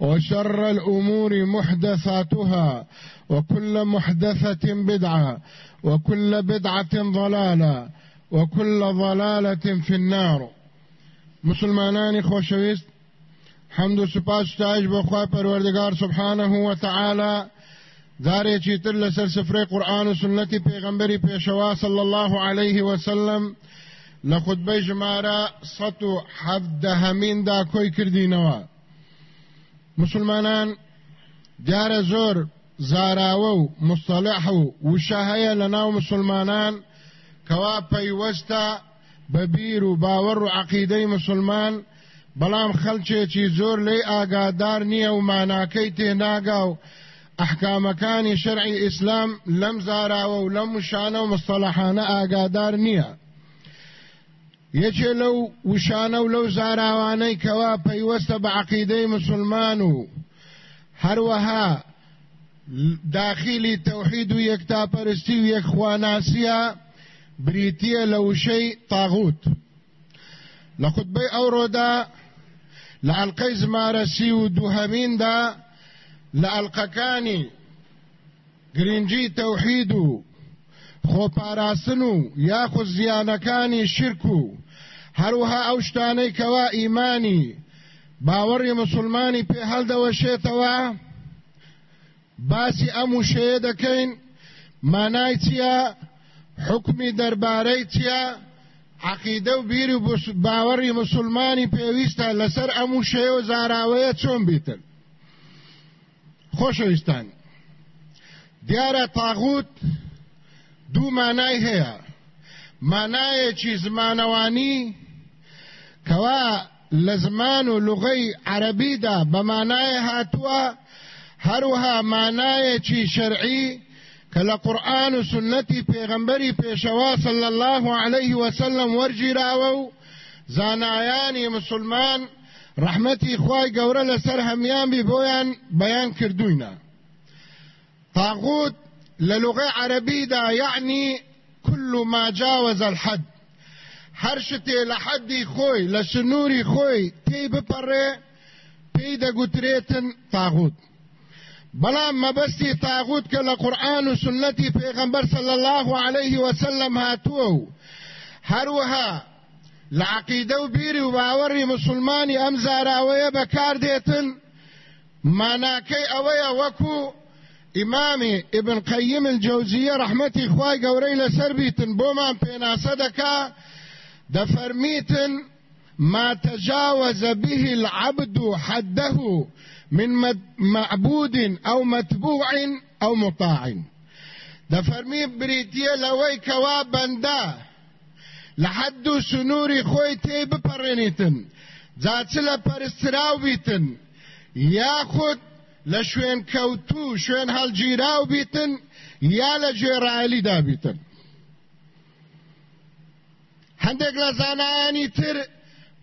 وشر الأمور محدثاتها وكل محدثة بدعة وكل بدعة ضلالة وكل ضلالة في النار. مسلمانان خوشويست حمد و سپاس خوا پەروەردگار سبحانه و تعالی جارێکی تر لەسەر سفرەی قورآن و صلی الله عليه وسلم لە خودبەی ژمارە سەد و حەفدەهەمیندا کۆی کردینەوە. مسلمانان دیارە زۆر زاراوە و مستەلح و وشە هەیە لە مسلمانان کەوا پەیوەستە بە بیر و باوەڕ و عەقیدەی مسلمان بەڵام خەلچێکی زۆر لی ئاگادار نییە و ماناکەی تێناگا و ئەحکامەکانی شەرعی ئیسلام لەم زاراوە و لەم وشانە و مستەلەحانە ئاگادار یەکێ لەو وشانە و لەو زاراوانەی کەوا پەیوەستە بە عقیدەی مسلمان و هەروەها داخلی تەوحید و یەکتاپەرستی و یەکخواناسیە بریتیە لە وشەی تاغوت. لە خودبەی ئەوڕۆدا لە ئەلقەی زمارە سی و دووهەمیندا لە ئەلقەکانی گرنگی تەوحید و خۆپاراستن و یاخود زیانەکانی هەروها ئەو شتانەی کەوا ئیمانی باوەڕی مسلمانی پێ هەڵدەوەشێتەوە باسی ئەم وشەیە دەکەین مانای چییە؟ حکمی دەربارەی چییە؟ عقیدە و بیری و باوەڕی مسلمانی پێویستە لەسەر ئەم وشەیە و زاراوەیە چۆن بیتن؟ خۆشەویستان. دیارە تاغوت دوو مانای هەیە. مانایەکی زمانەوانی کەوا لە زمان و لغەی عەرەبیدا بە مانایە هاتووە هەروها مانایەکی شەرعی کە لە قورآن و سنەتی پێغەمبەری پێشەوا صلی الله عليه وسلم وەرگیراوە و زانایانی مسلمان ڕحمەتی خوای گەورە لەسەر هەمیان بی بۆیان بەیان طاغوت لە لغە عەرەبیدا یعنی كل ما جاوز الحد. لە حەدی خۆی لە سنووری خۆی تێی بپەڕێ پێی دەگوترێتن طاغوت. بەڵام مەبەستی تاغوت کە لە قورآن و سنەتی پێغەمبەر صلی الله عليه وسلم هاتووە و هەروەها لە عقیدە و بیری و باوەڕی مسلمانی ئەم زاراوەیە بەکاردێتن ماناکەی ئەوەیە وەکو ئیمامی ابن قیم الجوزیە ڕەحمەتی خوای گەورەی لەسەر بیتن بۆمان پێناسە دەفەرمیتن ما تجاوز به العبد حده من معبود أو متبوع أو مطاع. د فرمی بریتیه لوی کوا بنده لە حەد و سنووری خۆی تێ بپەڕێنیتن جاچ لە پەرستراو بیتن یاخود لە شوێن کەوتو شوێن هەڵگیراو بیتن یا بیتن هەندێک لە تر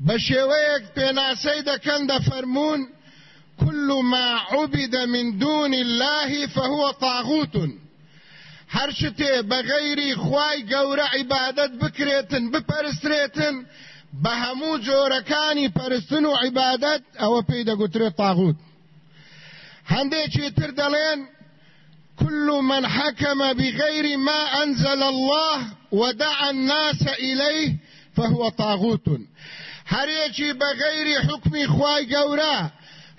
بە شێوەیەک پێناسەی دەکەن كل ما عبد من دون الله فهو طاغوت. هەر شتێ بەغەیری خوای گەورە عیبادت بکرێتن بپەرسترێتن بە هەموو جۆرەکانی پەرستن و عیبادت ئەوە پێی دەگوترێت تاغوت هەندێکی تر دەڵێن كل من حكم بغير ما أنزل الله ودعا الناس إليه فهو طاغوت. هر یەکی بەغەیری حکمی خوای گەورە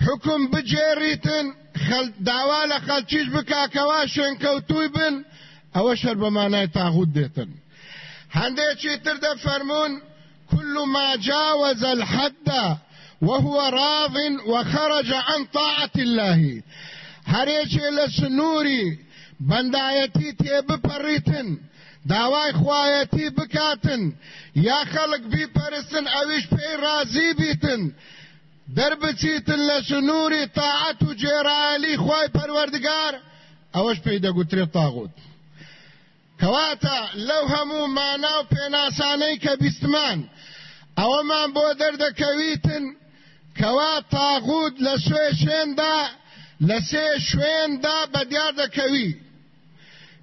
حکم بجێڕیتن داوا لە خەلکیش بکاکەوا شوێنکەوتوی بن ئەوە شەر بەمانای تاغوت دێتن. هەندێکی تر دەفەرمونون كل ما جاوز الحد وهو راض وخرج عن طاعة الله. هەرێکێ لە سنووری بەندایەتی تێ بپەڕیتن داوای خوایەتی بکاتن یا خەڵک بیپەرستن ئەویش پێی رازی بیتن. دەربچیتن لە سنووری تاعەت و جێرالی خوای پەروەردگار ئەوەش پێی دەگوترێت تاغوت. کەواتە لەو هەموو مانا و پێناسانەی کە بیستمان ئەوەمان بۆ دەردەکەویتن کەوا تاغوت لە سوێ شوێندا لە سێ شوێندا بەدیار دەکەوی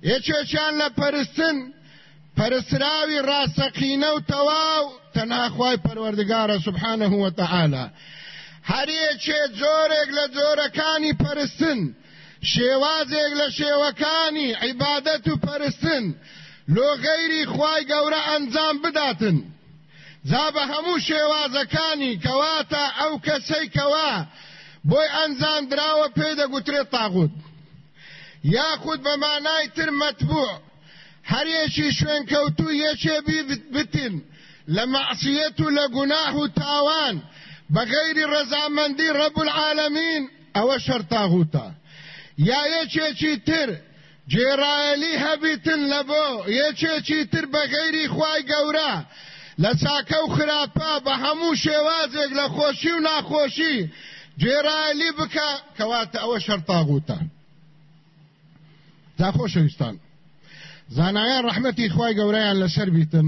یەکێکیان لە پەرستن پەرسراوی ڕاستەقینە و تەواو تەناخوای پەروەردگارە سبحانه وتعالى هەر یەکێ جۆرێک لە جۆرەکانی پەرستن شێوازێک لە شێوەکانی عیبادەت و پەرستن لۆ غەیری خوای گەورە ئەنجام بداتن. جا بە هەموو شێوازەکانی کەواتە ئەو کەسەی کەوا بۆی ئەنجام دراوە پێ دەگوترێت تاغوت. یاخود بە مانای تر مەتبوع هەر یەکی شوێن کەوتو یەکێ بتن لە مەعسیەت و لە گوناح و تاوان. بەغەیری ڕەزامەندی ڕەب العالەمین ئەوە شەر تاغوتە یا یەکێکی تر جێرایەلی هەبیتن لە بۆ. یەکێکی تر بەغەیری خوای گەورە. لە چاکە و خراپە بە هەموو شێوازێک لە خۆشی و ناخۆشی جێرایەلی بکە کەواتە ئەوە شەر تاغوتە دا خۆشەویستان زانایان ڕەحمەتی خوای گەورەیان لەسەر بیتن.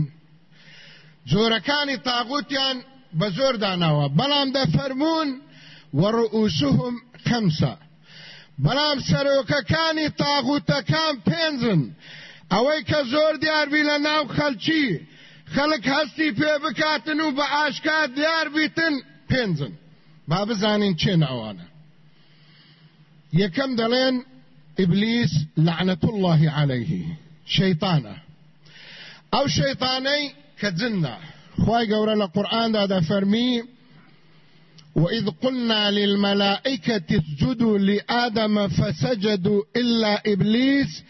جۆرەکانی تاغوتیان بە زۆر داناوە. بەڵام دەفەرمونون وەڕئوسهم خەمسە. بەڵام سەرۆکەکانی تاغوتەکان پێنجن. ئەوەی کە زۆر دیاربی لە ناو خەلکی. خەڵک هەستی پێ بکاتن و بە ئاشکات دیار بیتن پێنجن. با بزانین چێ ناوانە. یەکەم دەڵێن ئیبلیس لعنەت الله عليه. ئەو شەیطانەی کە جنە خوای گەورە لە قورئاندا دەفەرمی وإذ قلنا للملائكة اسجدوا لآدم فسجدوا إلا إبليس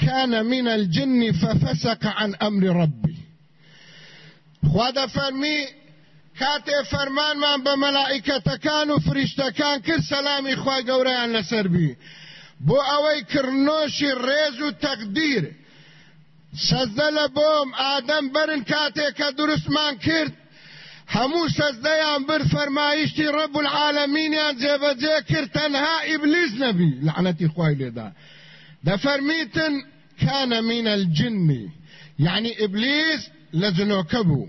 كان من الجن ففسق عن أمر ربي. خوادا فرمي كاتي فرمان من بملائكة كانوا فرشتا كان كر سلامي خواه قوريان بو اوي كرنوشي ريزو تقدير سەزدە لە بۆم ئادەم برن کاتێک کە درستمان کرد. هەموو سەزدەیان بر فەرمایشتی ڕەب العالمینیان جێبەجێ کرد تەنها ئیبلیس نەبی لعنەتی خوای لێدا. دەفەرمیتن كان من الجن يعني إبليس لجنوكبو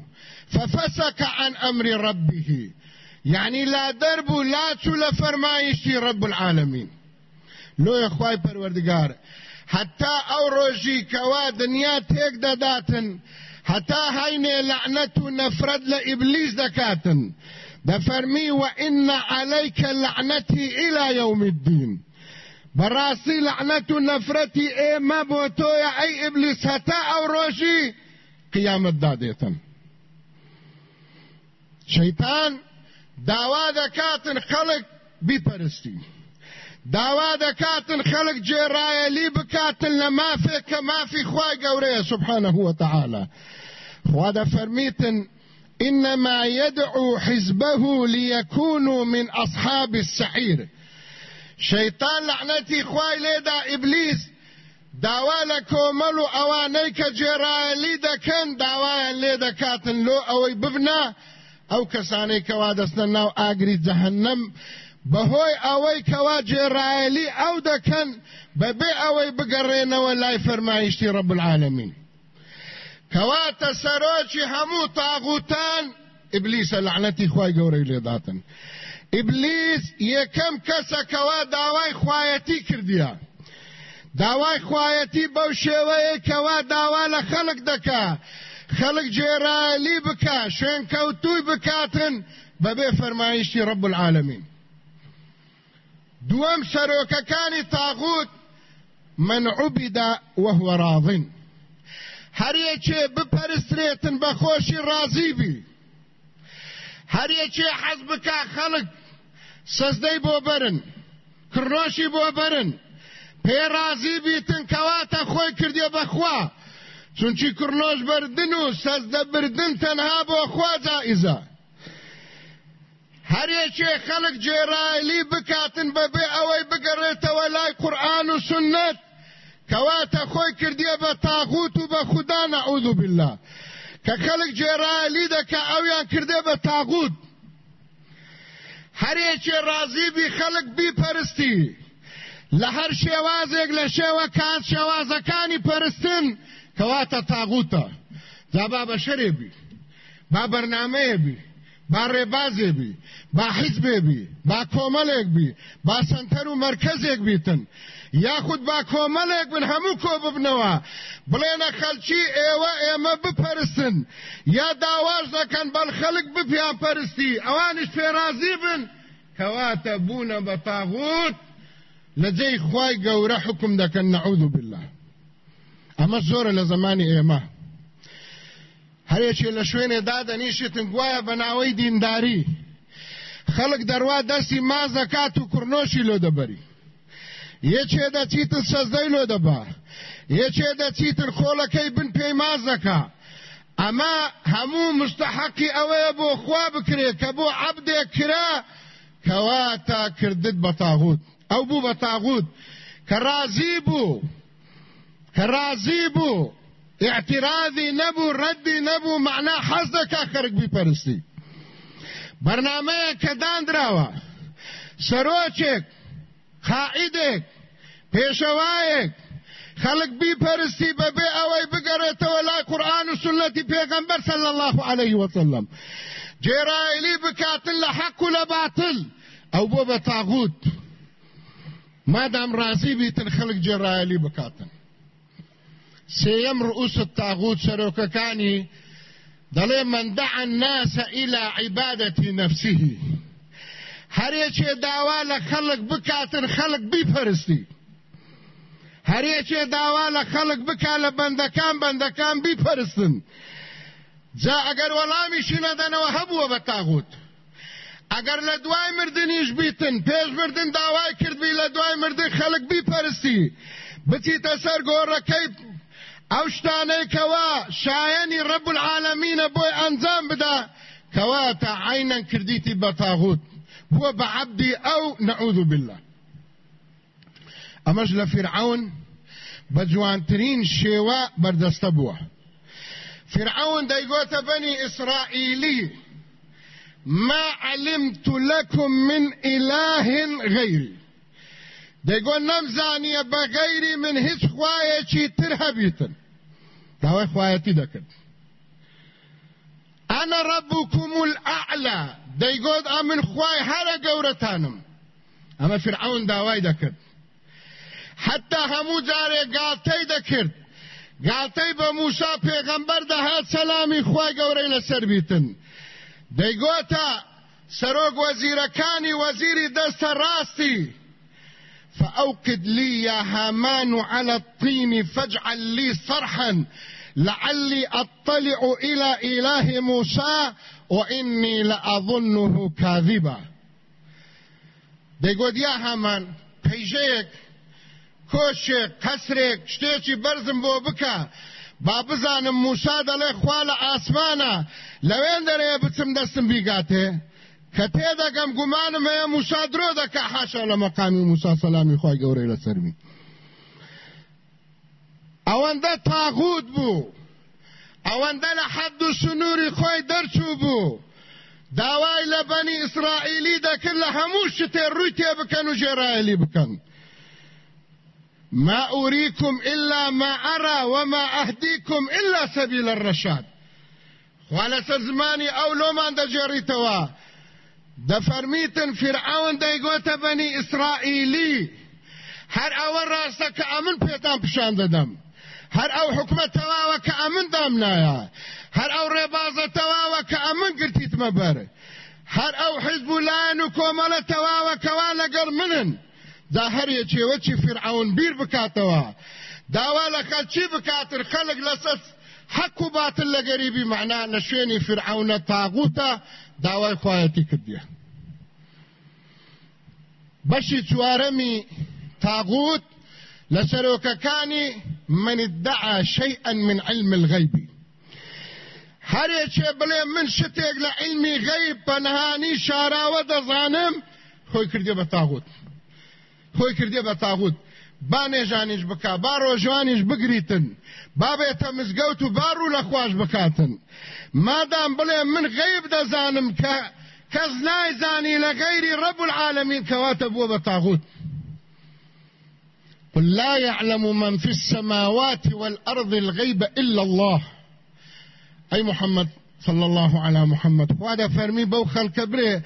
ففسك عن أمر ربه يعني لا درب لا تشل فرمايشي رب العالمين لو يا اخواي پروردگار. حتى أو روجي كوا دنيا تيك داداتن حتى هيني لعنة نفرد لإبليس دكاتن دفرمي وإن عليك لعنتي إلى يوم الدين براسي لعنة نفرتي اي ما بوتويا اي إبليس حتى أو روجي قيامت داديتن شيطان داوا دكاتن خلق بيپرستی داوا دەکاتن خەڵک جێڕایەلی بکاتن لە مافێک کە مافی خوای گەورەیە سبحانه وتعالى خوا دەفەرمیتن إنما يدعو حزبه ليكونوا من أصحاب السعير. شيطان لعنتي خواي ليدا إبليس داوا لە کۆمەڵ و ئەوانەی کە جێرایلی دەکەن داوایان لێ دەکاتن لۆ ئەوەی ببنە ئەو کەسانەی کەوا دەستە ناو ئاگری جەهنم بەهۆی ئەوەی کەوا جێرایلی ئەو دەکەن بەبێ ئەوەی بگەڕێنەوە لای فەرمایشتی ڕب العالمین کەواتە سەرۆکی هەموو تاغوتان ئیبلیسە لعنەتی خوای گەورەی لێداتن. ئیبلیس یەکەم کەسەکەوا داوای خوایەتی کردیە. داوای خوایەتی بەو شێوەیە کەوا داوا لە خەڵک دەکا. خەڵک جێرالی بکە شوێن کەوتوی بکاتن بەبێ فەرمایشتی ڕب العالمین دووەم سەرۆکەکانی تاغوت من عبد وهو راض هەر یەکێ بپەرسترێتن بە خۆشی ڕازی بی. هەر یەکێ حەز بکا خەڵک سەزدەی بۆ بەرن کڕۆشی بۆ بەرن. پێڕازی بیتن کەواتە خۆی کردێ بەخوا چونچی کڕنۆش بردن و سەزدە بردن تەنها بۆ خوا جائزە. هەرێکێ خەڵک جێرایلی بکاتن بەبێ ئەوەی بگەڕێتەوە لای قورآن و سنت. کەواتە خۆی کردیە بە تاغوت و بە خوددا نەعوذ بالله. کە خەڵک جێڕایەلی دەکە ئەویان کردێ بە تاغوت هەرێکێ ڕازیبی خەڵک بیپەرستی لە هەر شێوازێک لە شێوە کات شێوازەکانی پەرستن کەواتە تاغوتە جابا بە شەرێ بی با بەرنمەیە بی. با ڕێبازێ بی با حیزبێ بی با کۆمەڵێک بی با سنتەر و مرکزێک بیتن. یاخود با کۆمەڵێک بن هەموو کۆ ببنەوە. بڵێنە خەلکی ئێوە ئێمە بپەرستن. یا داواش دەکەن بەڵ خەڵک بپیان پەرستی ئەوانش پێرازی بن. کەواتە بوونە بە تاغوت. لەجێی خوای گەورە حکم دەکەن نەعوذ بالله. ئەمە زۆرە لە زمانی ئێمە. هەرێکی لە شوێنێ دادەنیشتن گوایە بەناوەی دینداری. خەڵک دەروا دەستی مازەکات و کوڕنۆشی لۆ دەبەری یەکێ دەچیتن سەزدەی لۆ دەبا یەکێ دەچیتن خۆڵەکەی بن پێی مازەکە ئەمە هەموو مستحقی ئەوەیە بۆ خوا بکرێت کە بۆ عەبدێک کرا کەواتە کردت بە تاغوت. ئەو بوو بە تاغوت. رازی بوو کە رازی بوو اعتراضی نەبوو ڕەدی نەبوو معنا حەز دەکا خەرک بیپەرستی بەرنمەیە کە دانراوە سەرۆکێک قائدێک پێشەوایەک خەڵک بیپەرستی بەبێ ئەوەی بگەڕێتەوە لای قورآن و سنەتی پێغەمبەر صلی الله عليه وسلم جێرایلی بکاتن لە حەق و ئەو بۆ بە تاغوت مادام رازی بیتن خەڵک جێرایلی بکاتن. سيم رؤوس الطاغوت سروككاني دلي من دعا الناس إلى عبادة نفسه. هريتي دعوة لخلق بكاتن خلق بيبرستي هريتي دعوة لخلق بكا لبندكان بندكان بيبرستن جا اگر ولامشی ندنەوە هەبووە بە تاغوت. ئەگەر لە دوای مردنیش بیتن پێش مردن داوای کردبی لە دوای مردن خەڵک بیپەرستی بچیتە سەر گۆڕەکەی ئەو شتانەی کەوا شایەنی ڕب العالمینە بۆی ئەنجام بدا کەواتە عینەن کردیتی بە تاغوت بووە بە عەبدی ئەو نەعوذ بالله. ئەمەش لە فرعون بە جوانترین شێوە بەردەستە بووە فرعون دەیگۆتە بەنی ئیسرائیلی ما علمت لكم من إله غيري دەیگۆ نەمزانیە بە غەیری من هیچ خوایەکی تر هەبیتن. داوای خوایەتی دەکرد. ئەنە ڕەبووکم الئەعلا دەیگۆت ئە من خوای هەرە گەورەتانم. ئەمە فرعون داوای دەکرد. حتا هەموو جارێک گالتەی دەکرد. گالتەی بە موسا پێغەمبەر دەهات سەلامی خوای گەورەی لەسەر بیتن. دەیگۆتە سەرۆک وەزیرەکانی وەزیری دەستە ڕاستی فأوقد لي يا هامان على الطين فاجعل لي صرحا. لعلي أطلع إلى إله موسى وإني لأظنه كاذبا. دەیگوت یا هەمان پەیژەیەک کۆشێک قەسرێک شتێکی بەرزم بۆ بکە با بزانم موسا دەڵێ خوا لە ئاسمانە لەوێن دەستم بیگاتێ کە تێدەگەم گومانم هەیە موسا درۆ دەکە حاشا لە مەقامی موسا سەلامی خی گەورەی لەسەرمی ئەوەندە تاغوت بوو ئەوەندە لە حەد و سنووری خۆی دەرچوو بوو داوای لە بەنی ئیسرائیلی دەکرد لە هەموو شتێ ڕووی تێ بکەن و ژێرائیلی بکەن ما أريكم إلا ما أرى وما أهديكم إلا سبيل الرشاد. وعلى سرزماني أو لو ما دجري ده فرميتن فرعون ده يقوت بني إسرائيلي هر اول راسه که امن پیتان پشان دادم هر او حکمت تواوه که امن دامنایا هر او ربازه تواوه که امن گرتیت مبر هر او حزب لان و کومل تواوه کوالا گرمنن دا هر یچی وچی فرعون بیر بکاتوا داوالا خلچی بکاتر خلق لسس حق و باطل لگریبی معنا نشوینی فرعون تاغوتا داوای خوایەتی کردیە. بەشی چوارەمی تاغوت لسروككاني من ادعى شيئا من علم الغيب هەرێکێ بڵێ من شتێک لە علمی غیب پەنهانی شاراوە دەزانم خۆی کردێ بە تاغوت. خۆی کردێ بە تاغوت. با نێژانیش بکا با ڕۆژوانیش بگریتن. با بێتە مزگەوت و بار و لە خوۆش بکاتن. مادام بڵێ من غیب دەزانم کە کەس نایزانی لە غەیری ڕەب العالمین کەواتە بووە قل لا يعلم من في السماوات والأرض الغيب إلا الله. أي محمد صلى الله على محمد. وهذا فرمي بوخ الكبري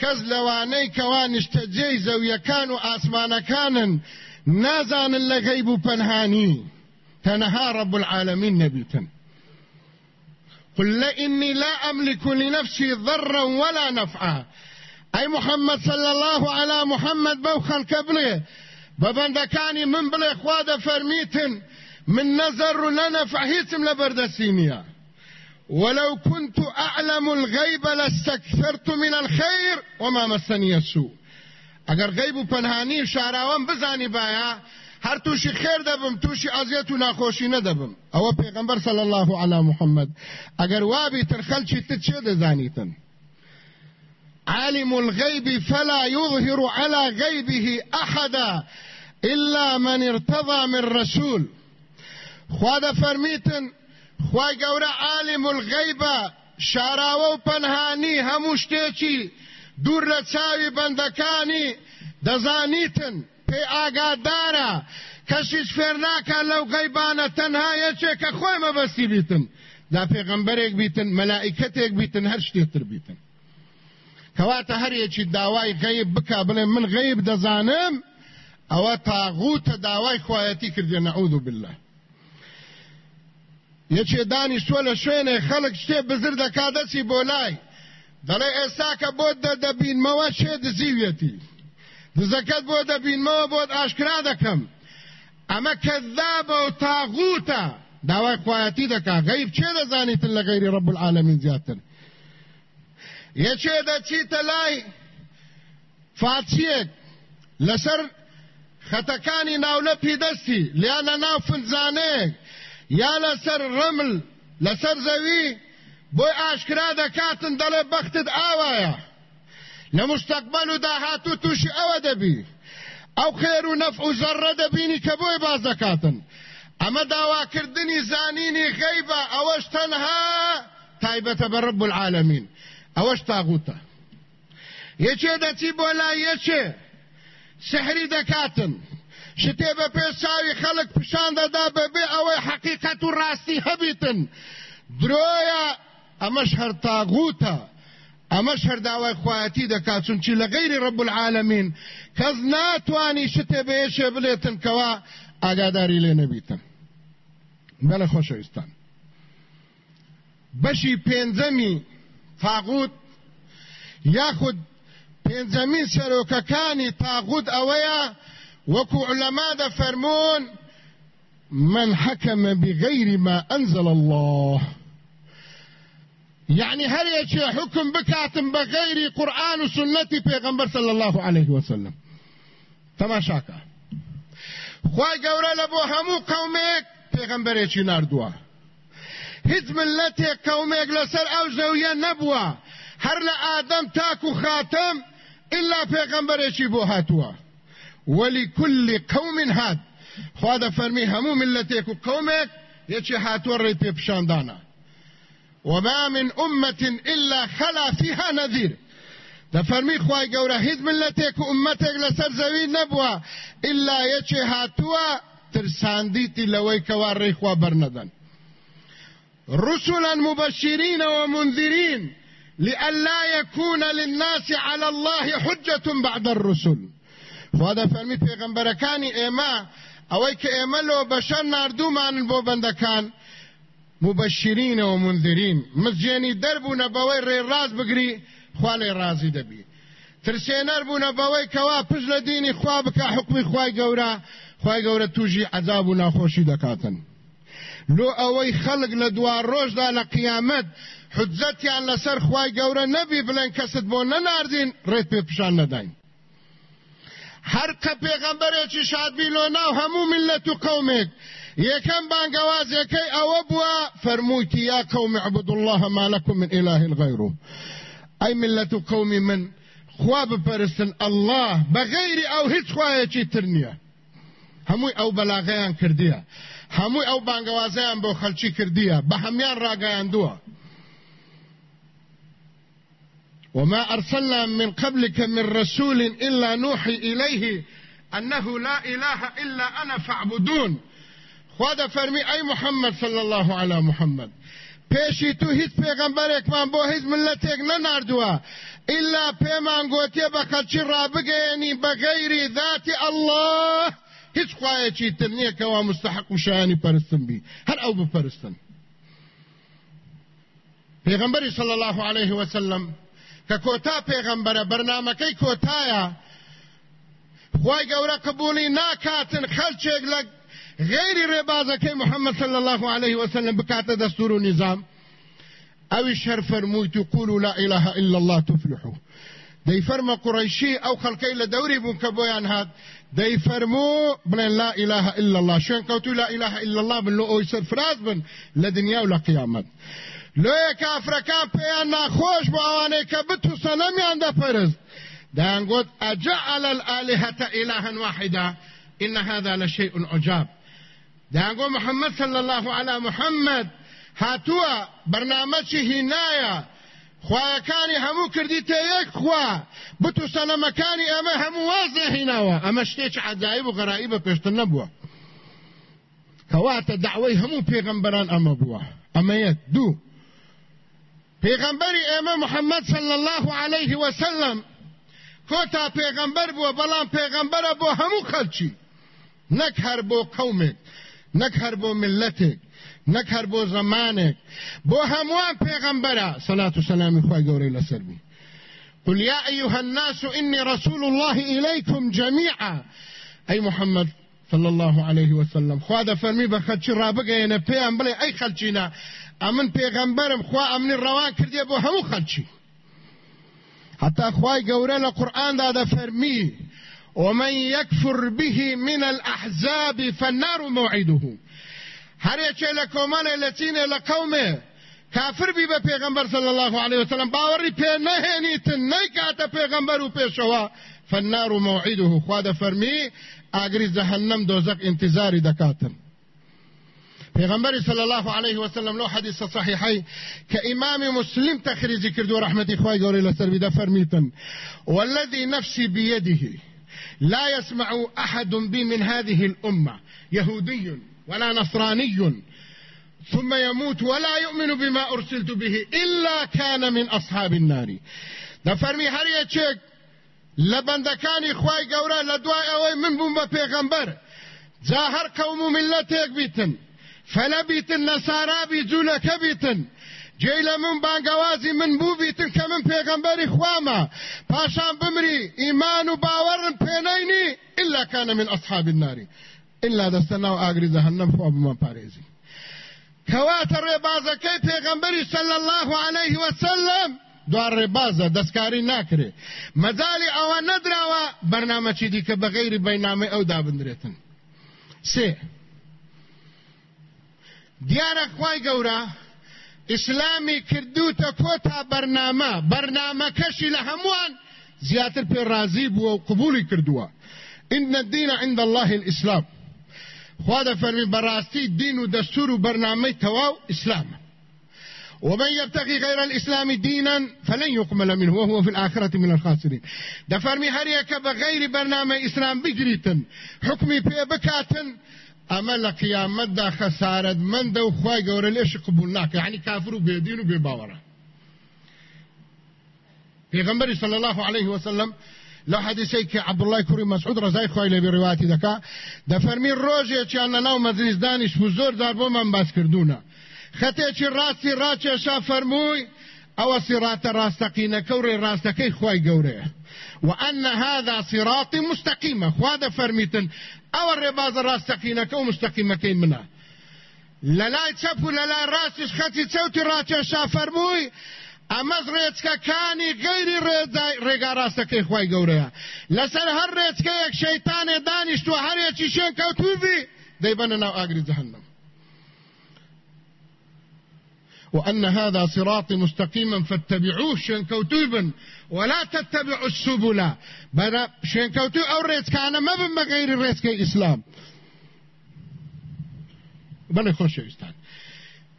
كز لواني كوانش تجيز ويكانوا آسمان كانا نازان اللي غيب بنهاني تنهى رب العالمين نبيتا قل لإني لا أملك لنفسي ضرا ولا نفعا. أي محمد صلى الله على محمد بوخ الكبري بەبندەکانی من بڵێ خوا دەفەرمیتن من لەنەفع هیچم لە بەردەستینیە ولو كنت أعلم الغيب لاستكثرت من الخير وما مسني السوء. اگر پنهانی و شاراوان بزانی بایا هر توشی خیر دبم توشی عزیت و ناخوشی ندبم. أو پیغمبر صلی الله علی محمد اگر وابی تر خلچی تچه دزانیتن؟ عالم الغيب فلا يظهر على غيبه احدا الا من ارتضى من رسول. خوا د فرمیتن خوا ګوره عالم الغیب شاراوه و پنهانی هەموو شتێکی دوور لە پێی ئاگادارە. کەسیش فێر ناکە لەو غەیبانە تەنها یەکێکە خۆی مەبەستی بیتن. دا پێغەمبەرێک بیتن مەلائکەتێک بیتن هەر شتێتر بیتن. کەواتە هەرێکی داوای غەیب بکە بڵێ من غەیب دەزانم ئەوە تاغوتە داوای خوایەتی کردێ نەعوذ بالله. یەکێ دانیشتووە لە شوێنێ خەڵک شتێ بزر دەکا دەچی بۆ لای. دەڵێ ئێستا کە بۆ دەبینمەوە شێ دزیوێتی دزەکەت بۆ دەبینمەوە بۆت ئاشکرا دەکەم. ئەمە کەذابە و تاغوتە. داوای خوایەتی دەکا غەیب چێ دەزانیتن لە غەیری ڕب العالمین زیاتر؟ یەکێ دەچیتە لای فاتچیەک لەسەر خەتەکانی ناولە پیدەستی لیان لە ناو فنجانەیەک یا لەسەر ڕمل لەسەر زەوی بۆی ئاشکرا دەکاتن دەڵێ بەختت ئاوایە. لە مستەقبل و داهاتوو تووشی ئەوە دەبی. ئەو خێر و نەف و زەڕە دەبینی کە بۆی باز دەکاتن ئەمە داواکردنی زانینی غەیبە ئەوەش تەنها تایبەتە بە ڕب العالمین. ئەوەش تاغوتە. یەکێ دەچی بۆ لای یەکێ سحری دەکاتن. شتێ بە پێچاوی خەڵک پیشان دەدا بەبێ ئەوەی حەقیقەت و ڕاستی هەبیتن. درۆیە ئەمەش هەر تاغوتە. ئەمەش هەر داوای خوایەتی دەکات چونچی لە غەیری ڕب العالمین کەس ناتوانی شتێ بەیەشێ بلێتن کەوا ئاگاداری لێ نەبیتن. بەلە خۆشەویستان. بەشی پێنجەمی تاغوت یاخود پێنجەمین سەرۆکەکانی تاغوت ئەوەیە وەکو علەما دەفەرمونون من حكم بغير ما أنزل الله. يعني هل يشي حكم بكاتم بغير قرآن وسنة پیغمبر صلى الله عليه وسلم؟ تماشاكا خواه قورا لبو همو قوميك پیغمبر يشي ناردوا هیچ ملتێک قومێک لەسەر ئەو زەویە نەبووە. هەر لە ئادەم تاک و خاتم إلا پیغمبرێکی بۆ هاتووە. ولكل قوم هاد خوا دەفەرمی هەموو ملەتێک و قومێک یەکی وما من أمة إلا خلا فيها نذير. دەفەرمی خوای گەورە هیچ ملەتێک و ئومەتێک لەسەر زەوی نەبووە ئللا یەکێ هاتووە ترساندیتی لەوەی کەوا ڕێخوا بەرنەدەن رسلا مبشرين ومنذرين لئلا يكون للناس على الله حجة بعد الرسل. خوادا فرمی پیغمبرکانی ئێمە ئەوەی کە ئێمە لۆ بەشەر نردوومانن بۆ بەندەکان مبشرین و منذرین. مزجێنی دەربوونە بەوەی ڕێڕاز بگری خوا لێ ڕازی دەبی. ترسێنەر بوونە بەوەی کەوا پشت لە دینی خوا بکە حکمی خوای گەورە خوای گەورە توژی عذاب و ناخۆشی دەکاتن. لۆ ئەوەی خەڵک لە دوار ڕۆژدا لە قیامەت حجەتیان لەسەر خوای گەورە نەبی بڵێن کەست بۆ نەناردین ڕێت پێ پیشان نەداین. هەر کە پێغەمبەرێکی شادبی لۆ ناو هەموو ملت و قومێک یەکەم بانگەوازەکەی ئەوە بووە فەرموویتی یا قوم عبد الله ما لكم من إله غيره. ملت و قومی من خوا بپەرستن الله بەغەیری ئەو هیچ خوایەکی تر نییە هەمووی ئەو بەلاغەیان کردیە هەمووی ئەو بانگەوازیان بۆ خەلکی کردیە بە هەمان ڕاگەیاندووە وما أرسلنا من قبلك من رسول إلا نوحي إليه أنه لا إله إلا أنا فاعبدون. خواده فرمي أي محمد صلى الله على محمد. پێشی تو هیچ پێغەمبەرێکمان بۆ هیچ ملەتێک نەناردووە ئللا پێمان گوتێ بە خەلکی ڕابگەێنی بەغەیری ذاتی الله. هیچ خوایەکی تر نییەکەوە مستحق و شایانی پەرستن بی. هەر ئەو بپەرستن پێغەمبەری صلى الله عليه وسلم کە کۆتا پێغەمبەرە بەرنمەکەی کۆتایە خی گەورە قبولی ناکاتن خەلچێک لە غێری ڕێبازەکەی محەممەد صلى الله عليه وسلم بکاتە دەستور و نظام ئەوی شەر فەرموویت و لا إله إلا الله تفلحوا دەی فەرمە قڕیشی ئەو خەڵکەی لە دەوری بوون کە بۆیان هات دەی فەرموو لا إله إلا الله. شوێن کەوتو لا إله إلا الله بن لە ئەوی سەرفراز بن لە دنیا و لە قیامەت لۆیە کافرەکان پێیان ناخۆش بۆ ئەوانەی کە بت و سەنەمیان دەپەرست دەیانگوت ئەجعل الآلهة إلها واحدا إن هذا لشيء عجاب. دەیانگۆ محەممەد صلى الله على محەممەد. هاتووە بەرنامەکی هینایە. خوایەکانی هەموو کردی تێ یەک خوا. بت و سەنەمەکانی ئەمە هەموو وازە هیناوە. ئەمە شتێک عجایب و غەرایی بە پێشتر نەبووە. کەواتە دعوەی هەموو پێغەمبەران ئەمە بووە. ئەمە یەک دوو. پیغمبری ئێمە محەممەد صلى الله عليه وسلم کۆتا پێغەمبەر بووە بەڵام پێغەمبەرە بۆ هەموو خەلکی. نەک هەر بۆ قەومێک نەک هەر بۆ ملەتێک نەک هەر بۆ زەمانێک بۆ هەمووان پێغەمبەرە سەلات و سەلامی خوای گەورەی لەسەر بی. قل يا أيها الناس إني رسول الله إليكم جميعا أي محمد صلى الله عليه وسلم خواده فرمي بخدش رابقه ينا بيان بلي أي خلچينا ئەمن پێغەمبەرم خوا ئەمنی ڕەوان کردێ بۆ هەموو خەلکی حتى خوای گەورە لە قورئاندا دەفەرمی ومن يكفر به من الأحزاب فالنار موعده. هر لە چینێ لە قەومێ کافر بی بە پێغەمبەر صلی الله عليه وسلم باوەڕی پێ نەهێنیتن نەیکاتە پێغەمبەر و پێشەوە فالنار موعده. خوا دەفەرمی ئاگری زەهەنەم دۆزەق انتظاری دەکاتن پیغمبر صلی الله علیه وسلم لو حدیث صحیحی که امام مسلم تخریجی کردو رحمت خوای گوری لسر بیده فرمیتن. والذي نفسي بيده لا يسمع أحد بي من هذه الأمة يهودي ولا نصراني. ثم يموت ولا يؤمن بما أرسلت به إلا كان من أصحاب النار. دفرمي هر يچك لبندكاني خواي قورا لدواء اوي من بوم بيغمبر جاهر قوم ملتك بيتن فەلەبیتن نەسارابی جوولەکە بیتن. جێی لە من بانگەوازی من بوو بیتن کە من پێغەمبەری خوامە پاشان بمری ئیمان و باوەڕن پێنەینی إلا كان من أصحاب النار. إلا دەستە آگری زەهەنەم خوا بمان پارێزی. کەواتە ڕێبازەکەی پێغەمبەری صلی الله عليه وسلم. دوار ڕێبازە دەستکاری ناکرێ. مەجای ئەوە نەدراوە بەرنامەچی دیکە بەغیری بەینامەی ئەو دابدرێتن سێ. دیارە خوای گەورە ئیسلامی کردوتە کۆتا بەرنامە بەرنامەکەشی لە هەمووان زیاتر پێ ڕازی بووە و قبولی إن الدين عند الله الإسلام. خوا دەفەرمی بەڕاستی دین و دەستور و بەرنامەی تەواو ئیسلامە ومن يبتغي غير الإسلام دينا فلن يقبل منه وهو في الآخرة من الخاسرين. دفرمي هريك بغير برنامج إسلام بجريتن حكمي بي بكاتن أما لقيامت دا خسارت من دا خواه گوره لیش قبول ناک يعني كافر و بيدين و بيباوره پیغمبر صلى الله عليه وسلم لو حدیثی که عبدالله کوری مسعود رضای خواه لبی روایتی دکا دا فرمی روژی چه ناو مجلس دانش بزور دار بو من باس کردونه خەتێکی ڕاستی ڕاکێشا فەرمووی ئەوە سیڕاتە ڕاستەقینەکە و ڕێ ڕاستەکەی خی گەورەیە وأن هذا صراطي مستقيمة خواد فرميتن او الرباز راستقينك ومستقيمك منا للاي تشبو للاي راسش خطي تشوتي راتشا شافرموي ئەمەز ڕێچکەکانی گەیری ڕێگا ڕاستەکەی خی گەورەیە. لەسەر هەر ڕێچکەیەک شەیتانێ دانیشتووە هەرێکی شوێن کەوتوبی دەیبەنە ناو ئاگری جەهنم. وأن هذا صراط مستقيما فاتبعوه شنكوتوبا ولا تتبعوا السبل. بنا شنكوتو أو ريس كان ما بن بغير الريس كي إسلام. بنا خوش يستان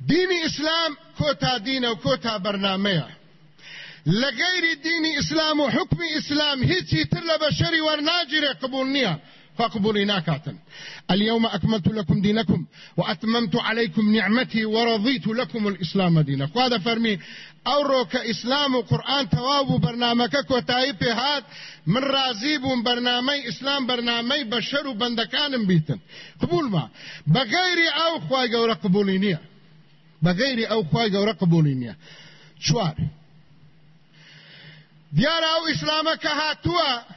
ديني إسلام كوتا دين وكوتا برنامج. لغير ديني إسلام وحكم إسلام هيتي تلا بشري ورناجري قبول فاقبلوا ناكاتا اليوم أكملت لكم دينكم وأتممت عليكم نعمتي ورضيت لكم الإسلام دينا هذا فرمي أورو كإسلام وقرآن تواب برنامجك وتايب هات من رازيب برنامي إسلام برنامي بشر بندكان بيتن. قبول ما؟ بغير أو خواي قورا قبولينيا بغير أو خواي قورا قبولينيا شوار. ديار أو إسلامك هاتوا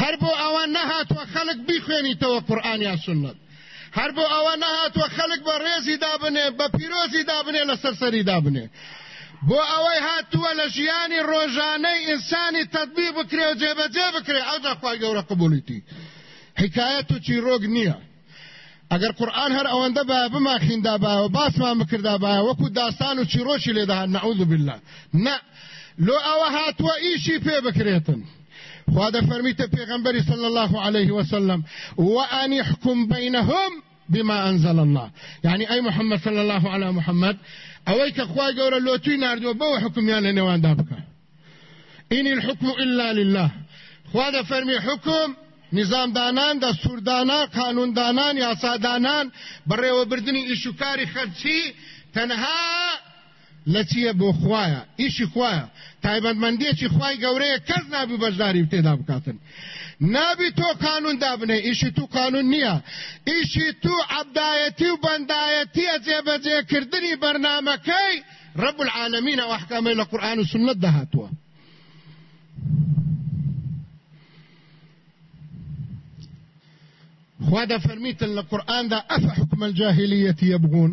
هەر بۆ ئەوە نەهاتوە خەڵک بیخوێنیتەوە قورآن یا سنت. هەر بۆ ئەوە نەهاتوە خەڵک بە ڕێزی دابنێ بە پیرۆزی دابنێ لە سەرسەری دابنێ. بۆ ئەوەی هاتووە لە ژیانی ڕۆژانەی ئینسانی تەطبیق بکرێ و جێبەجێ بکرێ ئەودا خوای گەورە قبولیتی. حکایەت و چیرۆک نییە. ئەگەر قورآن هەر ئەوەندە بە بماخیندا باەوە باسمان بکردا باە وەکو داستان و چیرۆشی لێداهات نەعوذ بالله. نه لۆ ئەوە هاتووە ئیشی پێ بکرێتن. وهذا فرميت پیغمبر صلى الله عليه وسلم وأن يحكم بينهم بما أنزل الله. يعني أي محمد صلى الله على محمد أويك أخوة قورا اللوتي ناردو بو حكم يعني نوان دابك. إن الحكم إلا لله. وهذا فرمي حكم نظام دانان دستور دانان قانون دانان یاسا دانان بڕێوە بردننی ئیشوکاری خەرچی تەنها لە چییە بۆ خوایە ئیشی خوایە. تایبەتمەندێکی خوای گەورەیە کەس نابی بەشداری تێدا بکاتن. نابی تۆ قانون دابنێ ئیشی تو قانون نییە. ئیشی تو عەبدایەتی و بەندایەتیە جێبەجێکردنی بەرنمەکەی رب العالمین ئەو احکامی لە قورآن و سنت دەهاتووە. خوا دەفەرمیتن لە قورآاندا ئەفە حکم الجاهلیەتی یەبغون؟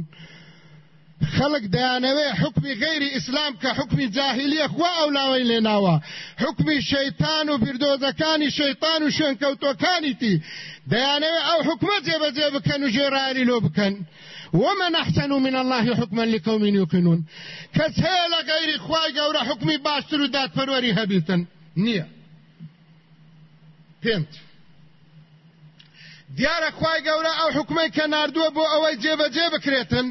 خلق دەیانەوێ حکمی غیری ئیسلام کە حکمی جاهلیە خوا ئەولاوەی لێناوە. حکمی شەیتان و بیردۆزەکانی شەیتان و شوێنکەوتۆکانیتی دەیانەوێ ئەو حکومە جێبەجێ بکەن و ژێراری لۆ بکەن. ومن أحسن من الله حكما لقوم يوقنون. كسهل غير خواي گەورە حکمی باشتر و دادپەروەری هەبیتن. نییە. پێنج. دیارە خوای گەورە ئەو حکومەی کە نردووە بۆ ئەوەی جێبەجێ بکرێتن.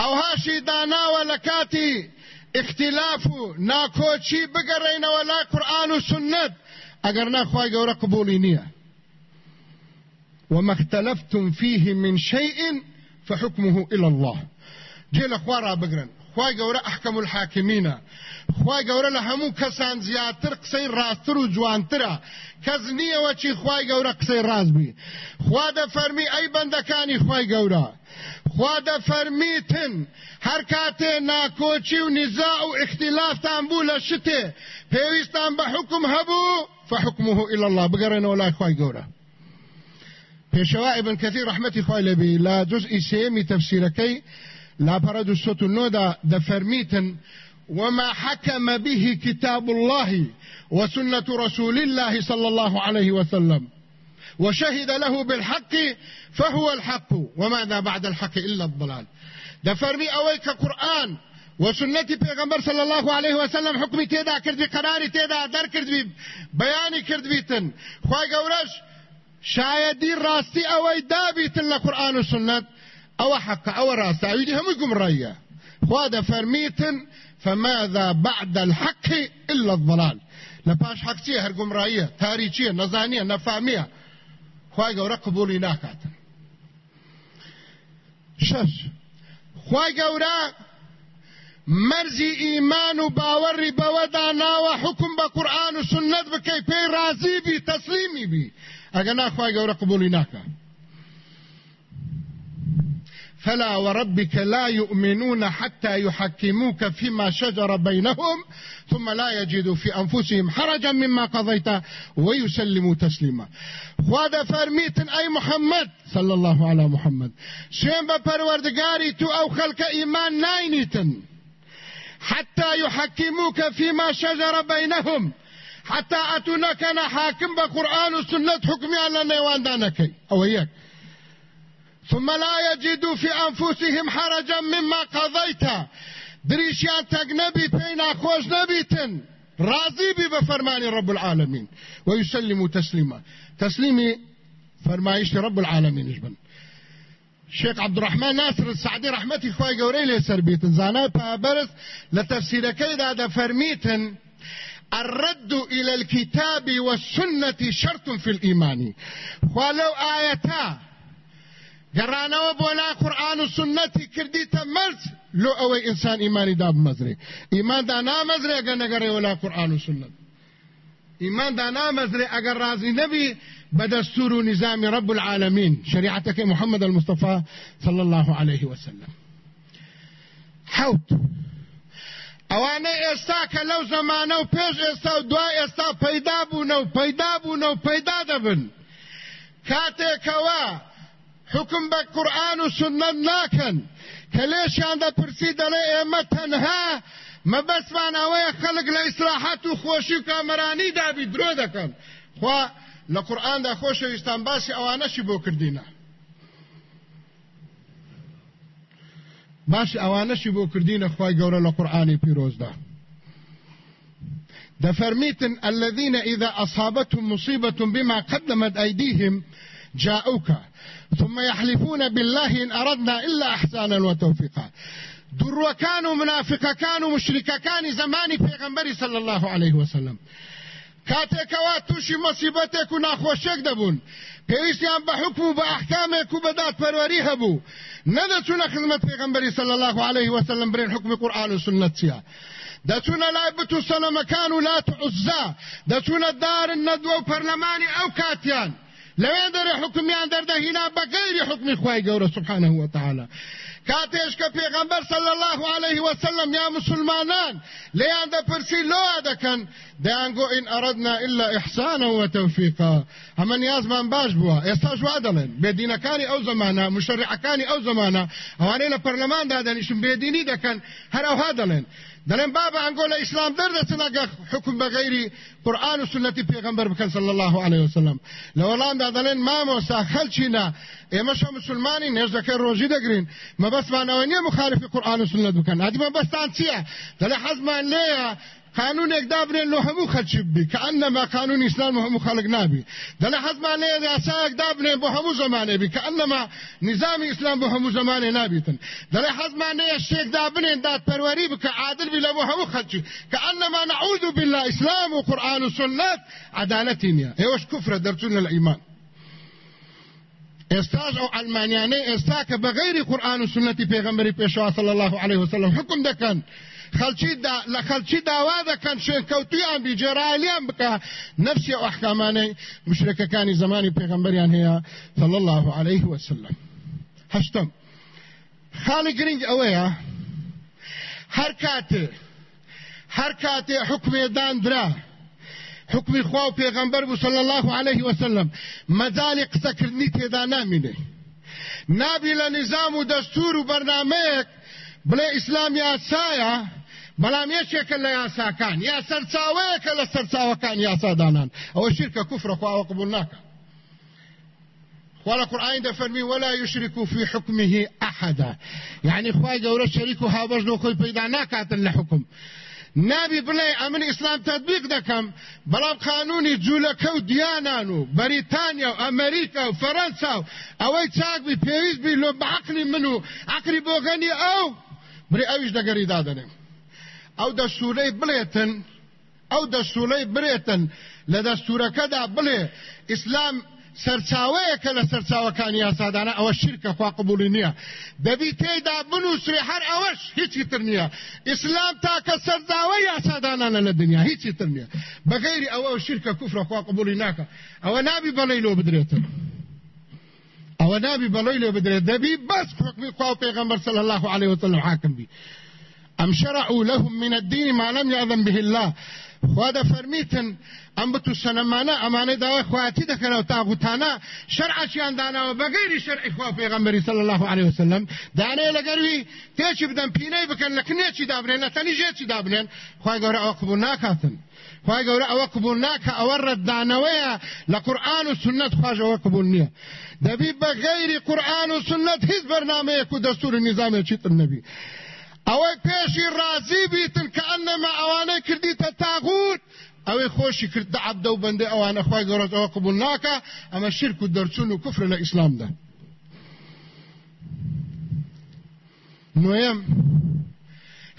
أو هاشی داناوە لە کاتی اختلاف و ناکۆچی بگەڕێنەوە لا قورآن و سنت ئەگەر ناخوای گەورە قبولی نییە وما اختلفتم فيه من شيء فحكمه إلى الله جيل خوارا بقرن خوای گەورە ئەحکەم الحاکمینە. خوای گەورە لە هەموو کەسان زیاتر قسەی ڕاستتر و جوانترە. کەس نییەوە چی خوای گەورە قسەی ڕاست بی. خوا دەفەرمی ئەی بەندەکانی خوای گەورە. خوا دەفەرمیتن هەر کاتێ ناکۆچی و نزا و اختلافتان بوو لە شتێ. پێویستان بە حکم هەبوو فحكمه إلى الله بقرنا ولا خوای گەورە. پێشەوە ابن كثير رحمتي خوای لەبی. لا جزء سيمي تفسيركي لا برد الصوت النودا دفرميتن وما حكم به كتاب الله وسنة رسول الله صلى الله عليه وسلم. وشهد له بالحق فهو الحق. وماذا بعد الحق إلا الضلال. ده فرمي أويك قرآن وسنتي پیغمبر صلى الله عليه وسلم حكمي تيدا کرد بي قراري تيدا در کرد بي بياني کرد بيتن خواهي قورش شایدی ڕاستی ئەوەی دابیتن لە قورآن و سنت ئەوە حەق ئەوە ڕاستاویدی هەمووی گومڕایە خوا دەفەرمیتن فماذا بعد الحق إلا الضلال؟ لپاش حق چیە هەر گومڕاییە تاریچیە نەزانیە نەفامیە خوای گەورە قبولی ناکاتن شش. خوای گەورە مەرزی ئیمان و باوەڕی بەوەدا ناوە حکم بە قورآن و سنت بکەی پێی رازی بی تەسلیمی بی ئەگینا خوای گەورە قبولی ناکات فلا وربك لا يؤمنون حتى يحكموك فيما شجر بينهم ثم لا يجدوا في أنفسهم حرجا مما قضيت ويسلموا تسليما. خوا دەفەرمێتن ئەی محمد صلى الله على محمد سوێن بە پەروەردگاری تۆ ئەو خەلقە ئیمان ناهێنیتن حتى يحكموك فيما شجر بينهم حتى أتونك أنا حاكم بقرآن وسنة حكمي على نيوان دانكي أو إياك ثم لا يجدوا في أنفسهم حرجا مما قضيت. دريشيان تقنبي بين خوش نبيتن راضي بفرمان رب العالمين. ويسلموا تسليما. تسليمي فرمايش رب العالمين اجبن شيخ عبد الرحمن ناصر السعدي رحمتي خوای گەورەی لێسەر بیتن زانای پابرز لە تەفسیرەکەیدا دەفەرمیتن الرد إلى الكتاب والسنة شرط في الإيمان. ولو آيتا. گەڕانەوە بۆ لا قورآن و سنەتی کردیتە مەرج لۆ ئەوەی ئینسان ئیمانی دا بمەزرێ. ئیماندا نامەزرێ ئەگەر نەگەڕێەوە لا قورآن و سنت. ئیماندا نامەزرێ ئەگەر رازی نەبی بدستور و نظام رب العالمين شريعتك محمد المصطفى صلى الله عليه وسلم. حوت. ئەوانە ئێستا کە لەو زمانە و پێش ئێستا و دوای ئێستا پەیدا بوونە و پەیدا بوونە و پەیدا دەبن. حکم بە قورآن و سنت ناکەن. کە لێشیان دەپرسی دەڵێ ئێمە تەنها مەبەسمان ئەوەیە خەڵک لە ئیسراحەت و خۆشی و کامەرانی دابی درۆ دەکەن. خوا لە قورآاندا خۆشەویستان باسی ئەوانەشی بۆ کردینە. باسی ئەوانەشی بۆ کردینە خی گەورە لە قورآانی پیرۆزدا. دفرميتن الذين إذا أصابتهم مصيبة بما قدمت أيديهم جاءوك. ثم يحلفون بالله إن أردنا إلا إحسانا وتوفيقا. در كانوا منافق كانوا مشرك كان زماني پیغمبري صلى الله عليه وسلم. کاتێکەوە تووشی مەسیبەتێک و ناخۆشێک دەبوون. پێویستیان بە حکم و بە ئەحکامێک و بەدات پەروەری هەبوو. نەدەچوونە الله عليه وسلم برين حكم قرآن و سنت چیە؟ دەچوونە لای بت و سەلەمەکان و لات عزا. دەچوونە دارن نەدووە و لەوێ دەرێ حکمیان دەردەهینا بەگەیری حکمی خوای گەورە سبحانه وتعالى. کاتێش کە پێغەمبەر صلی الله عليه وسلم یا مسلمانان لێیان دەپرسی لۆ دەکەن دەیانگۆ ئین ئەرەدنا إلا إحسانا وتوفيقا ئەمە نیازمان باش بووە ئێستا ژوا دەڵێن بێدینەکانی ئەو زمانە مشەڕعەکانی ئەو زمانە ئەوانەی لە پەرلەماندا دەنیشن بێدینی دەکەن هەر ئەوها دەڵێن دلن بابا انقول اسلام درد سنقا حكم بغير قرآن و سنتي پیغمبر بكن صلى الله عليه وسلم لولان دلن ما موسا خلچینا اما شو مسلمانی نزدك روزي دگرين ما بس ما مخالف قرآن و سنت بكن هذه ما بس تانسيه دل حزمان ليه قانون اقدابرين لو همو خلشب بي كأنما قانون اسلام همو خلق نابي دل حزمان ليه رئاسة اقدابرين بو همو زمانه بي كأنما نظام اسلام بو همو زمانه نابيتن دل حزمان ليه الشيخ دابرين داد پروری بك عادل بي لبو همو خلشب كأنما نعوذ بالله اسلام وقرآن وسنة عدالتين ايوش كفر درتون الإيمان استاج أو علمانیانه استا که بغیر قرآن و سنت پیغمبری پیشوا صلی الله علیه وسلم حکم دکن. خەلکی لە خەلکی داوا دەکەن شوێنکەوتویان بیجێرایلیان بکە. نفسی ئەحکامانەی مشرەکەەکانی زمانی پێغەمبەریان هەیە صلى الله عليه وسلم. هەشتم. خاڵی گرنگ ئەوەیە هەر کاتێ هەر کاتێ حکمێدان درا حکمی خوا و پێغەمبەر بوو صلى الله عليه وسلم مەجالی قسەکردنی تێدا نامینێ. نابی لە نظام و دەستور و بەرنمەیەک بڵێ ئیسلام یاسایە بەڵام یەکێکە لە یاساکان یا سەرچاوەیەکە لە سەرچاوەکان یاسادانان. ئەوە شرکە کوفرە خواوە قبول ناکە. وە لە قرآن دەفەرمێ ولا يشرك في حكمه أحدا يعني خواهي قولة شريك هابرز نو خوي پیدا ناكاتن لحكم نابی بڵێ ئەمن ئیسلام تطبیق دەکەم. بەڵام قانونی جوولەکە و دیانان و بەریتانیا و ئەمریکا و فەرەنسا و ئەوەی چاکبی پێویست بی لۆ بەعقلی من و عقلی بۆگەنی ئەو. بری ئەویش دەگەری دادەنێم. ئەو دەستورەی بڵێتن ئەو دەستورەی برێتن لە دەستورەکەدا بڵێ. ئیسلام سەرچاوەیەکە لە سەرچاوەکانی یاسادانە ئەوە شرکە خوا قبولی نییە. دەبی تێدا بنووسێ هەر ئەوەش هیچی تر نییە. ئیسلام تاکە سەرداوە یاسادانانە لە دنیا هیچی تر نییە. بەغیری ئەوە شرکە کوفرە خوا قبولی ناکە. ئەوە نابی بەڵی لۆ بدرێتن. ئەوە نابی بەڵی لۆ بدرێت. دەبی بەس حکمی خوا و پێغەمبەر صلی الله عليه وسلم حاکم بی. أم شرعوا لهم من الدين ما لم يأذن به الله؟ خوا دا فرمیتن ام بتو سنمانه امانه دا خواتی دکنه و تاغوتانه شرعشیان دانه و بغیر شرع خوا پیغمبری صلی الله علیه وسلم دانه لگروی تیچی بدن پینه بکن لکنه چی دابنین لتنی جه چی دابنین خواه گوره أو قبول ناکاتن. خواه گوره أو قبول ناکا أو ردانوه لقرآن و سنت خواج أو قبول نیه دبی بغیر قرآن و سنت هیچ برنامه کو دستور نظام چیت النبی ئەوەی پێشی ڕازی بیتن کە ئەنەما ئەوانەی کردیتە تاغوت. ئەوەی خۆشی کردە عبدە و بەندێ ئەوانە خخوای گەۆڕەتەوە قبول ناکە ئەمە شرک و دەرچون و کوفر لە ئیسلامدا نوێم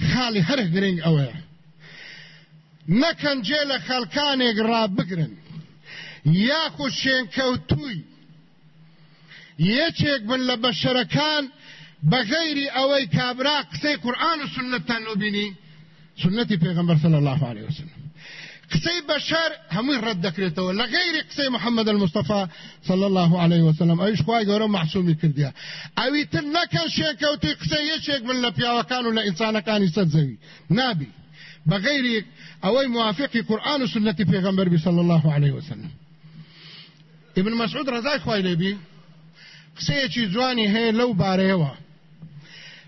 خاڵی هەرە گرنگ ئەوەیە. نەکەن جێ لە خەڵکانێک ڕابگرن یاخو شێنکەوتووی. یەکێک بن لە بەشەرەکان بغير أوي كابرا قسي قرآن و سنتان نبيني. سنتي پیغمبر صلى الله عليه وسلم. قسي بشر همي رد دكريتو لغير قسي محمد المصطفى صلى الله عليه وسلم. إيش خواهي قولوا محسومي كرديا اوي تنكن شيكوتي قسي يشيك من لبيا وكانوا لإنسان كان يسدزوي نابي بغير اوي موافقي قرآن و سنتي پیغمبر صلى الله عليه وسلم. ابن مسعود رضاي خواهي لبي قسەیەکی جوانی هەیە لەو بارەیەوە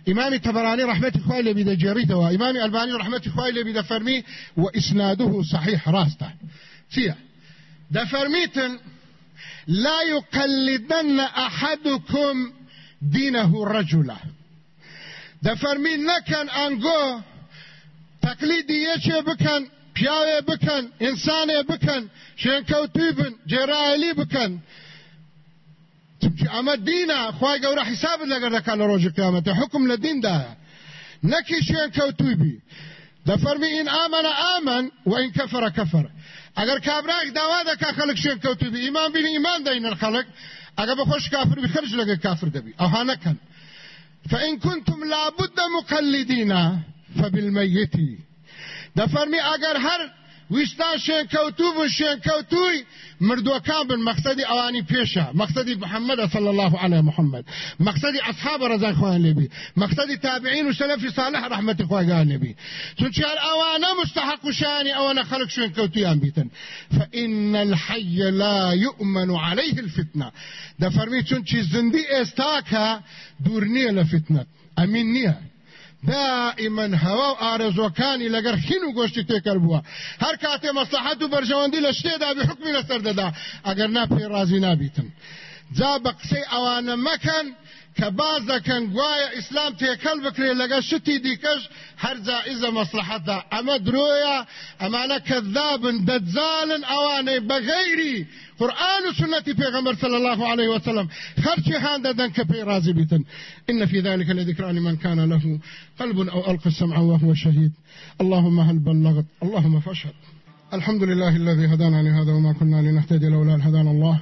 إمام تبراني رحمة خواه لبي دا جريدة إمام الباني خواه لبي دا فرمي وإسناده صحيح راستة. فيها. دا فرميتن لا يقلدن أحدكم دينه رجلا. دا فرمي نكن أنقو تقليدي يشي بكن پیاوێ بکەن ئینسانێ بکەن شوێنکەوتوی بن جێرائلی بکەن اما دینه خوای ګوره حساب لګر د کال روز قیامت حکم لدین ده نکی شین کوتوی بی. د فرمی ان امن امن و ان کفر کفر اگر کابراک داوا ده که خلق شین کوتوی بی ایمان بی ایمان دین الخلق اگر بخوش کافر بی خرج لګر کافر ده بی أو هانکن فان كنتم لابد مقلدين فبالميت ده فرمی اگر هر ویستان شێنکەوتوو بوو شێنکەوتووی مردووەکان بن مەقصدی ئەوانی پێشە. مەقصدی محەممەد صلى الله عليه محمد مەقصدی ئەصحاب ڕزای خوان لێبی. مەقصدی تابعین و سەلفی صالح رحمەتی خواگان لێبی. چونچ ئەوانە مستحق شانی ئەوەنە خەڵک شوێنکەوتیان بیتن. فإن الحي لا يؤمن عليه الفتنة. دەفەرمی چونچی زندی ئێستاکە دوور نییە لە نییە. دائما هوا و ئارەزۆکانی لەگەر خین و گۆشتی تێکەل بووە. هەر کاتێ مەسلحەت و بەرژەوەندی لە شتێدا بی حکمی لەسەر دەدا ئەگەر ناپێ ڕازی نابیتن جا بە قسەی ئەوانە مەکەن کە باز دەکەن گوایە ئیسلام تێکەل بکرێ لەگە شتی دیکەش هەر جائزە مەسلحەتە. ئەمە درۆیە ئەمانە کەذابن دەجالن ئەوانەی بەغەیری قرآن و سنة پیغمبر صلى الله عليه وسلم خرچ هان ددن كبي راضي بيتن إن في ذلك لذكرى لمن كان له قلب أو ألقى السمع وهو شهيد. اللهم هل بلغت اللهم فاشهد الحمد لله الذي هدانا لهذا وما كنا لنهتدي لولا أن هدانا الله.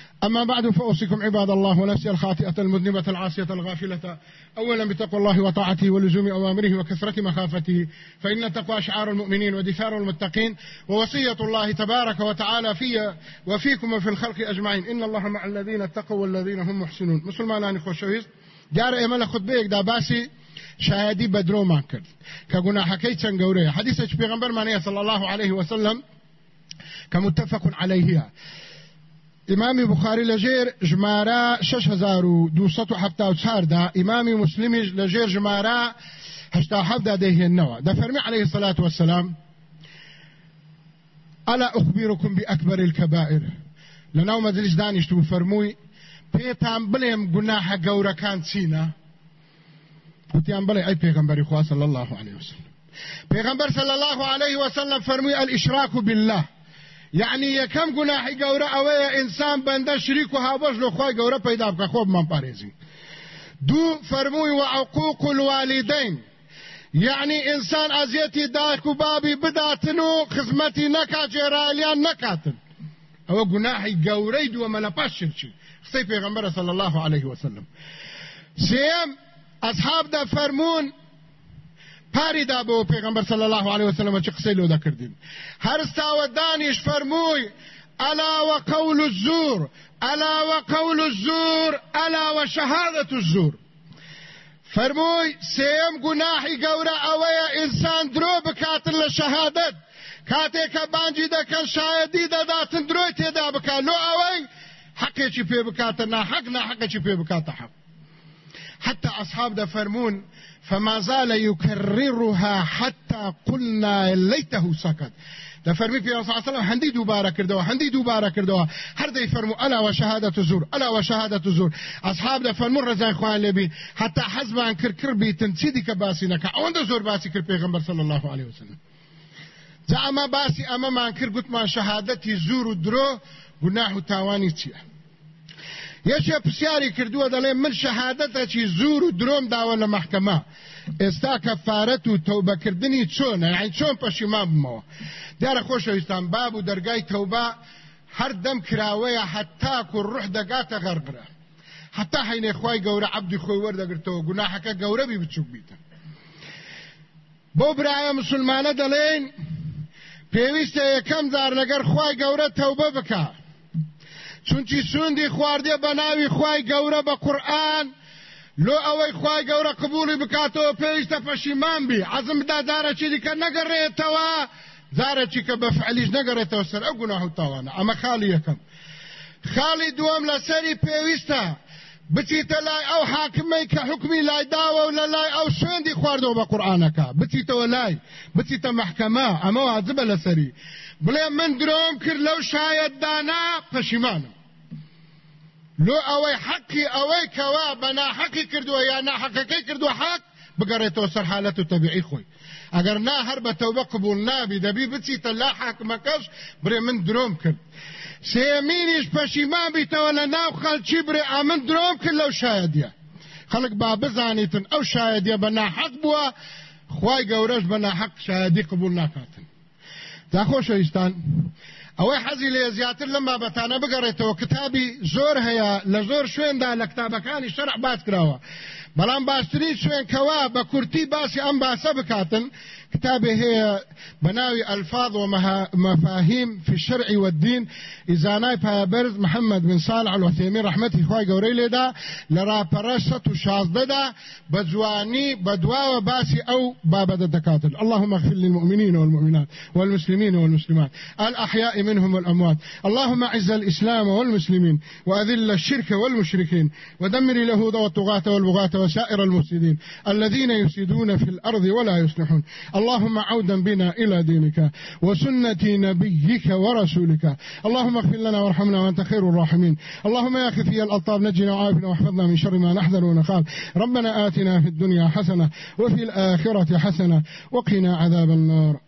أما بعد فأوصيكم عباد الله ونفسي الخاطئة المذنبة العاصية الغافلة. أولا بتقوى الله وطاعته ولزوم أوامره وكثرة مخافته فإن تقوى شعار المؤمنين ودثار المتقين ووصية الله تبارك وتعالى في وفيكم وفي الخلق أجمعين. إن الله مع الذين اتقوا والذين هم محسنون. مسلمان خوشويست جار ئێمە خطبه دا باسي شایدی بەدرۆمان کرد کە گوناحەکەی چەند گەورەیە حەدیثێک پێغمبەرمانەیە صلى الله عليه وسلم كمتفق عليه إمام بخاري لجير جمارا 6274 دا. إمام مسلم لجير جمارا هشتا حفدا ده النوى. ده فرمي عليه الصلاة والسلام ألا أخبركم بأكبر الكبائر؟ لناو مجلس دانشتو فرموي پێتان بڵێم گوناحە گەورەکان چینە وتیان بڵێ ئەی پێغمبەری خوا صلی الله عليه وسلم. پێغمبەر صلی الله عليه وسلم فەرمووی الإشراك بالله. يعني یەکەم گوناحی گەورە ئەوەیە ئینسان بەندە شریک و هاوبەش لە خۆی گەورە پەیدا بکە. خۆبمان پارێزی. دوو فەرمووی و عقوق الوالدین. يعني انسان ازيتي دايك وبابي بداتن و خزمتي نكا جيراليان نكاتن أو گناحي گوري دو ملا پاشرچي قصي پیغمبر صلى الله عليه وسلم. سيم اصحاب دا فرمون پاری دا بو پیغمبر صلی الله علیه وسلم چې قصې له دا کړدین هر ستاو دانش فرموي الا وقول الزور الا وقول الزور الا وشهاده الزور فرموي سيم گناحي گەورە ئەوەیە ئینسان درۆ بکاتن لە شەهادت کاتێککە بانجی دەکەن شایەتی دەداتن درۆی تێدا بکات لۆ ئەوەی حقێکی پێ بکاتە ناحق ناحقێکی پێ بکاتە حق حتى أصحاب ده فرمون فما زال يكررها حتى قلنا ليته سكت. ده فرمي في صلى الله عليه وسلم هندي دوباره کردوا هندي دوباره کردوا هر دی فرمو ألا وشهادة زور ألا وشهادة زور أصحاب ده فرمو رضا إخوان لبي حتى حزبان كركر بيتن سيدي كباسينك أو ده زور باسي کر پیغمبر صلى الله عليه وسلم. زعما باسي أما ما کر گوت ما شهادتي زور و درو گناه تاواني چیه یەکێ پرسیاری کردووە دەڵێ من شەهادەتەکی زور و درۆم داوە لە محکەمە ئێستا کەفارەت و تەوبەکردنی چۆنە؟ یعنی چۆن پەشیمان بمەوە؟ دیارە خۆشەویستان باب و دەرگای تەوبە هەر دەم کراوەیە حتاکو ڕوح دەگاتە غەربرە. حتا حینێ خوای گەورە عەبدی خۆی وەردەگرتەوە گوناحەکە گەورە بی بچوک بیتە. بۆ برایە مسلمانە دەڵێن پێویستە یەکەم جار لەگەر خوای گەورە تەوبە بکات چونکی سوندی خواردێ بە ناوی خوای گەورە بە قورآن لۆ ئەوەی خوای گەورە قبولی بکاتەوە پێویستە پەشیمان بی. عزم بدا دارەچی دیکە نەگەڕێتەوە؟ زارێکی کە بە فعلیش نەگەڕێتەوە سەر ئەو گوناه و تاوانە. ئەمە خاڵی یەکەم. خاڵی دووەم لەسەری پێویستە. بچیتە لای ئەو حاکمەی کە حکمی لای داوە و لە لای ئەو شوێندی خواردەوە بە قورآانەکە بچیتەوە لای. بچیتە محکەمە ئەمە واجبە لەسەری بڵێ من درۆم کرد لەو شاید دانا پەشیمانم. لۆ ئەوەی حەقی ئەوەی کەوا بە ناحەقی کردووە یا ناحەقەکەی کردووە حەق بگەڕێتەوە سەر حالەت و تەبیعی خۆی. ئەگەر نا هەر بە تەوبە قبول نابی دەبی بچیتە لا حاکمەکەش برێ من درۆم کرد. سێمینیش پەشیمان بیتەوە لە ناو خەلکی برێ ئامن درۆم کرد لەو شایدە خەڵک با بزانیتن ئەو شایدە بە ناحەق بووە خی گەورەش بە ناحەق شایدی قبول ناکاتن. دا خۆشەویستان ئەوەی حەزی لێ زیاتر لەم بابەتانە بگەڕێتەوە کتابی زۆر هەیە لە زۆر شوێندا لە کتابەکانی شەرع باس کراوە. بەڵام باشترین شوێن کەوا بە کورتی باسی ئەم باسە بکاتن كتابة هي بناوي ألفاظ ومفاهيم في الشرع والدين. إزاناي بابرز محمد بن صالح الوثيمين رحمته خواهي قوري لدا لرا پرشت وشازده دا بجواني بدوا وباسي أو باب الدكاتر اللهم اغفر للمؤمنين والمؤمنات والمسلمين والمسلمات. الأحياء منهم والأموات. اللهم أعز الإسلام والمسلمين وأذل الشرك والمشركين. ودمر اليهود والطغاة والبغاة وسائر المفسدين. الذين يفسدون في الأرض ولا يصلحون. اللهم عودا بنا إلى دينك وسنة نبيك ورسولك. اللهم اغفر لنا وارحمنا وأنت خير الراحمين. اللهم يا خفي الألطاف نجنا وعافنا واحفظنا من شر ما نحذر ونخاف. ربنا آتنا في الدنيا حسنة وفي الآخرة حسنة وقنا عذاب النار.